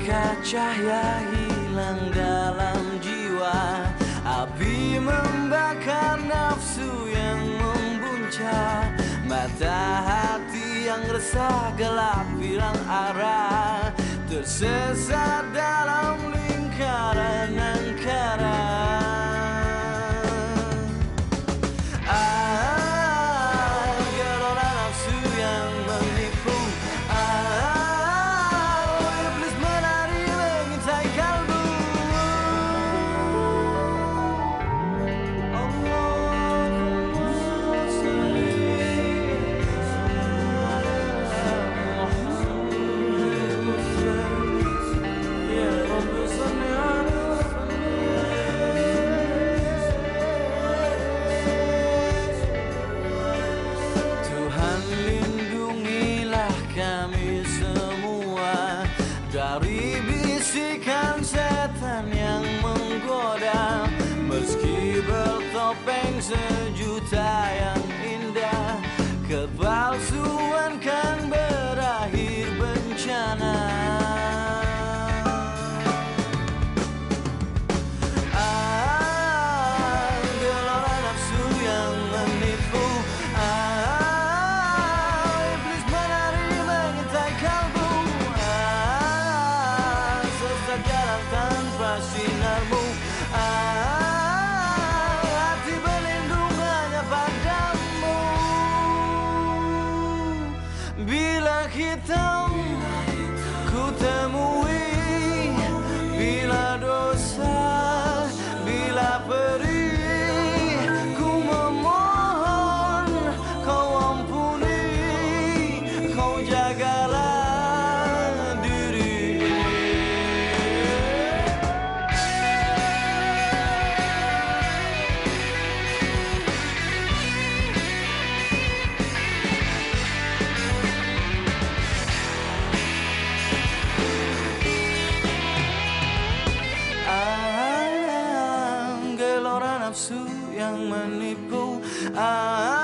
Maka cahaya hilang dalam jiwa. Api membakar nafsu yang membuncah. Mata hati yang resah gelap hilang arah. Tersesat dalam lingkungan حبيبي nafsu yang menipu ah,